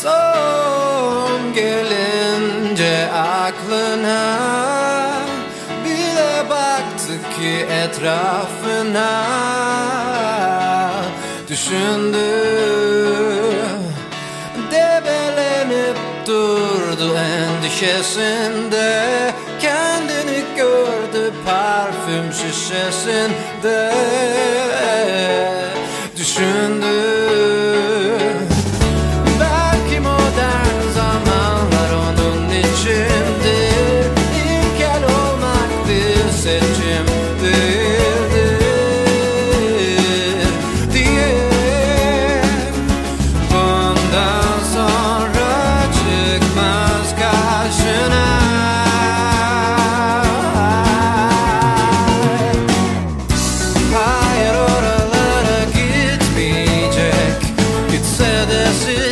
Son gelince aklına Bile baktı ki etrafına. Düşündü Debelenip durdu endişesinde. Kendini gördü parfüm şişesinde. Düşündü this is